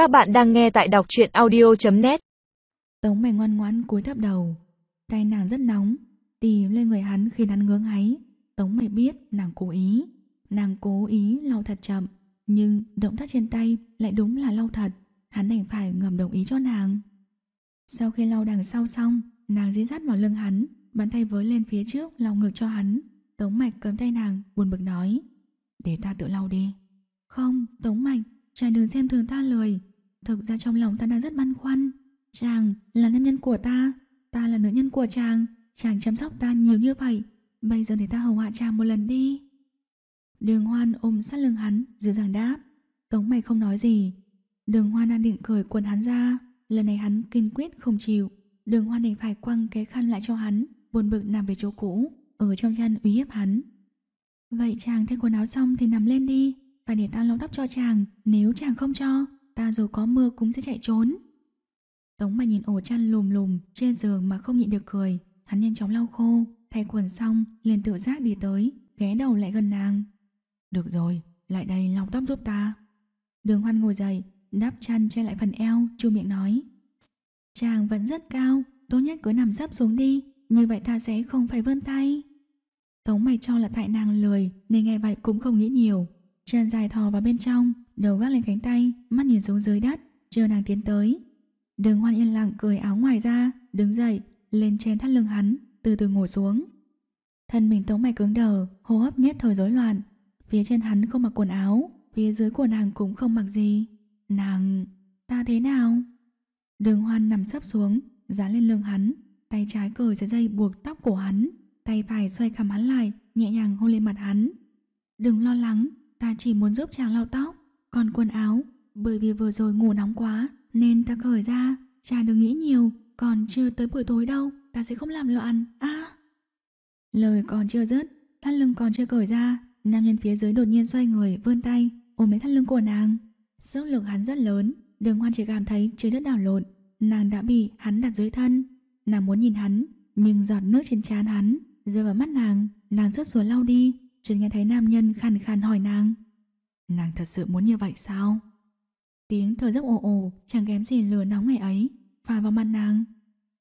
Các bạn đang nghe tại đọc truyện audio.net Tống mày ngoan ngoãn cúi thấp đầu. Tay nàng rất nóng Tì lên người hắn khi hắn ngưỡng ấy Tống mày biết nàng cố ý. Nàng cố ý lau thật chậm Nhưng động tác trên tay lại đúng là lau thật. Hắn đành phải ngầm đồng ý cho nàng. Sau khi lau đằng sau xong Nàng dí dắt vào lưng hắn Bàn tay với lên phía trước lau ngực cho hắn. Tống mạch cầm tay nàng buồn bực nói Để ta tự lau đi. Không, Tống mạch Chàng đừng xem thường ta lời Thực ra trong lòng ta đang rất băn khoăn. Chàng là nam nhân của ta Ta là nữ nhân của chàng. Chàng chăm sóc ta nhiều như vậy, Bây giờ để ta hầu hạ chàng một lần đi. Đường hoan ôm sát lưng hắn, Dịu dàng đáp. Tống mày không nói gì. Đường hoan đang định cởi quần hắn ra. Lần này hắn kiên quyết không chịu. Đường hoan định phải quăng cái khăn lại cho hắn, Buồn bực nằm về chỗ cũ, Ở trong chăn uy hiếp hắn. Vậy chàng thay quần áo xong thì nằm lên đi, Phải để ta lau tóc cho chàng, Nếu chàng không cho. Ta dù có mưa cũng sẽ chạy trốn. Tống mà nhìn ổ chăn lùm lùm Trên giường mà không nhịn được cười Hắn nhanh chóng lau khô Thay quần xong liền tự giác đi tới Ghé đầu lại gần nàng. Được rồi, lại đây lau tóc giúp ta. Đường hoan ngồi dậy Đắp chăn che lại phần eo Chu miệng nói. Chàng vẫn rất cao Tốt nhất cứ nằm sắp xuống đi Như vậy ta sẽ không phải vươn tay. Tống mày cho là tại nàng lười Nên nghe vậy cũng không nghĩ nhiều. Chân dài thò vào bên trong, Đầu gác lên cánh tay, Mắt nhìn xuống dưới đất, Chờ nàng tiến tới. Đường hoan yên lặng cười áo ngoài ra, Đứng dậy, Lên trên thắt lưng hắn, Từ từ ngồi xuống. Thân mình tống mày cứng đờ, Hô hấp nhất thời rối loạn. Phía trên hắn không mặc quần áo, Phía dưới của nàng cũng không mặc gì. Nàng... ta thế nào? Đường hoan nằm sấp xuống, Dán lên lưng hắn, Tay trái cởi sợi dây buộc tóc của hắn, Tay phải xoay cằm hắn lại, Nhẹ nhàng hôn lên mặt hắn. Đừng lo lắng Ta chỉ muốn giúp chàng lau tóc, Còn quần áo, Bởi vì vừa rồi ngủ nóng quá, Nên ta cởi ra. Chàng đừng nghĩ nhiều, Còn chưa tới buổi tối đâu, Ta sẽ không làm loạn. À Lời còn chưa dứt, Thắt lưng còn chưa cởi ra, Nam nhân phía dưới đột nhiên xoay người, vươn tay, Ôm lấy thắt lưng của nàng. Sức lực hắn rất lớn, Đường hoan chỉ cảm thấy trời đất đảo lộn, Nàng đã bị hắn đặt dưới thân. Nàng muốn nhìn hắn, Nhưng giọt nước trên trán hắn, Rơi vào mắt nàng Nàng rớt xuống lau đi. Chợt nghe thấy nam nhân khàn khàn hỏi nàng. Nàng thật sự muốn như vậy sao? Tiếng thở dốc ồ ồ Chẳng kém gì lửa nóng ngày ấy Phà vào mặt nàng.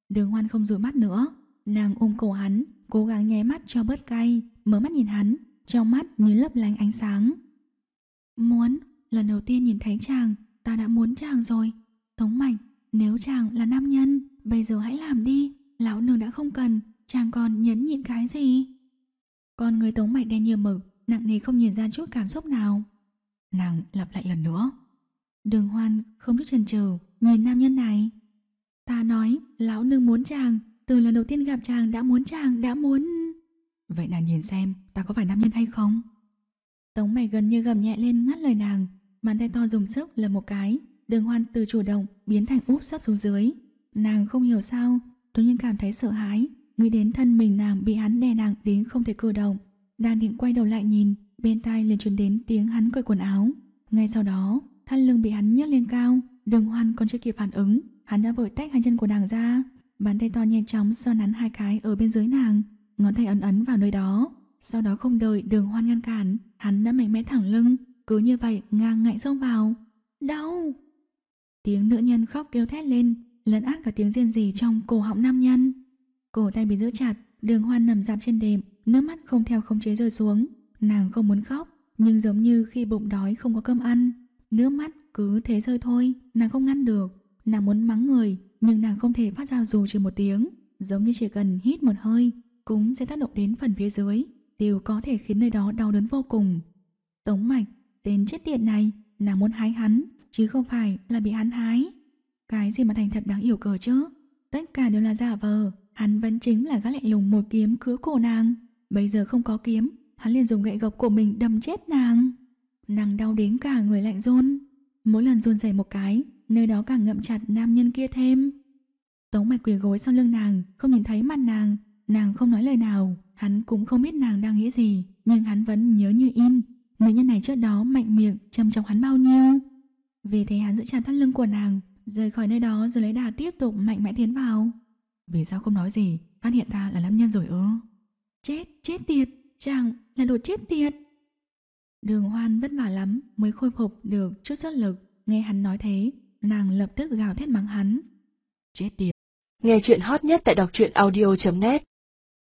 Đường hoan không rủi mắt nữa Nàng ôm cổ hắn Cố gắng nháy mắt cho bớt cay Mở mắt nhìn hắn Trong mắt như lấp lánh ánh sáng. Muốn Lần đầu tiên nhìn thấy chàng Ta đã muốn chàng rồi. Tống mạnh, Nếu chàng là nam nhân Bây giờ hãy làm đi Lão nương đã không cần Chàng còn nhấn nhịn cái gì? Con người tống mạch đen như mực Nặng nề không nhìn ra chút cảm xúc nào. Nàng lặp lại lần nữa. Đường hoan không chút chần chừ Nhìn nam nhân này. Ta nói lão nương muốn chàng Từ lần đầu tiên gặp chàng đã muốn chàng đã muốn. Vậy nàng nhìn xem Ta có phải nam nhân hay không? Tống mày gần như gầm nhẹ lên ngắt lời nàng Bàn tay to dùng sức là một cái. Đường hoan từ chủ động biến thành úp sắp xuống dưới. Nàng không hiểu sao Tôi nhiên cảm thấy sợ hãi Nghĩ đến thân mình nàng bị hắn đè nặng đến không thể cử động Đang định quay đầu lại nhìn, Bên tai liền truyền đến tiếng hắn cởi quần áo. Ngay sau đó Thân lưng bị hắn nhấc lên cao, Đường hoan còn chưa kịp phản ứng, Hắn đã vội tách hai chân của nàng ra. Bàn tay to nhanh chóng xoắn nắn hai cái ở bên dưới nàng, Ngón tay ấn ấn vào nơi đó. Sau đó không đợi đường hoan ngăn cản, Hắn đã mạnh mẽ thẳng lưng, Cứ như vậy ngang ngạnh xông vào. Đau! Tiếng nữ nhân khóc kêu thét lên, lấn át cả tiếng rên gì trong cổ họng nam nhân. Cổ tay bị giữ chặt, Đường hoan nằm dạp trên đệm, Nước mắt không theo khống chế rơi xuống. Nàng không muốn khóc, Nhưng giống như khi bụng đói không có cơm ăn, Nước mắt cứ thế rơi thôi, Nàng không ngăn được. Nàng muốn mắng người, Nhưng nàng không thể phát ra dù chỉ một tiếng, Giống như chỉ cần hít một hơi, Cũng sẽ tác động đến phần phía dưới, Đều có thể khiến nơi đó đau đớn vô cùng. Tống mạch Đến chết tiệt này, Nàng muốn hái hắn, Chứ không phải là bị hắn hái. Cái gì mà thành thật đáng yêu cờ chứ? Tất cả đều là giả vờ. Hắn vẫn chính là gã lạnh lùng một kiếm cứa cổ nàng. Bây giờ không có kiếm, Hắn liền dùng gậy gộc của mình đâm chết nàng. Nàng đau đến cả người lạnh run. Mỗi lần run rẩy một cái, Nơi đó càng ngậm chặt nam nhân kia thêm. Tống mạch quỳ gối sau lưng nàng, Không nhìn thấy mặt nàng. Nàng không nói lời nào, Hắn cũng không biết nàng đang nghĩ gì, Nhưng hắn vẫn nhớ như in. Nữ nhân này trước đó mạnh miệng châm chọc hắn bao nhiêu. Vì thế hắn giữ chặt thắt lưng của nàng, Rời khỏi nơi đó rồi lấy đà tiếp tục mạnh mẽ tiến vào. Vì sao không nói gì? Phát hiện ta là nam nhân rồi ư? Chết, chết tiệt! Chàng là đồ chết tiệt! Đường hoan vất vả lắm mới khôi phục được chút sức lực. Nghe hắn nói thế nàng lập tức gào thét mắng hắn. Chết tiệt. Nghe chuyện hot nhất tại đọc truyện audio.net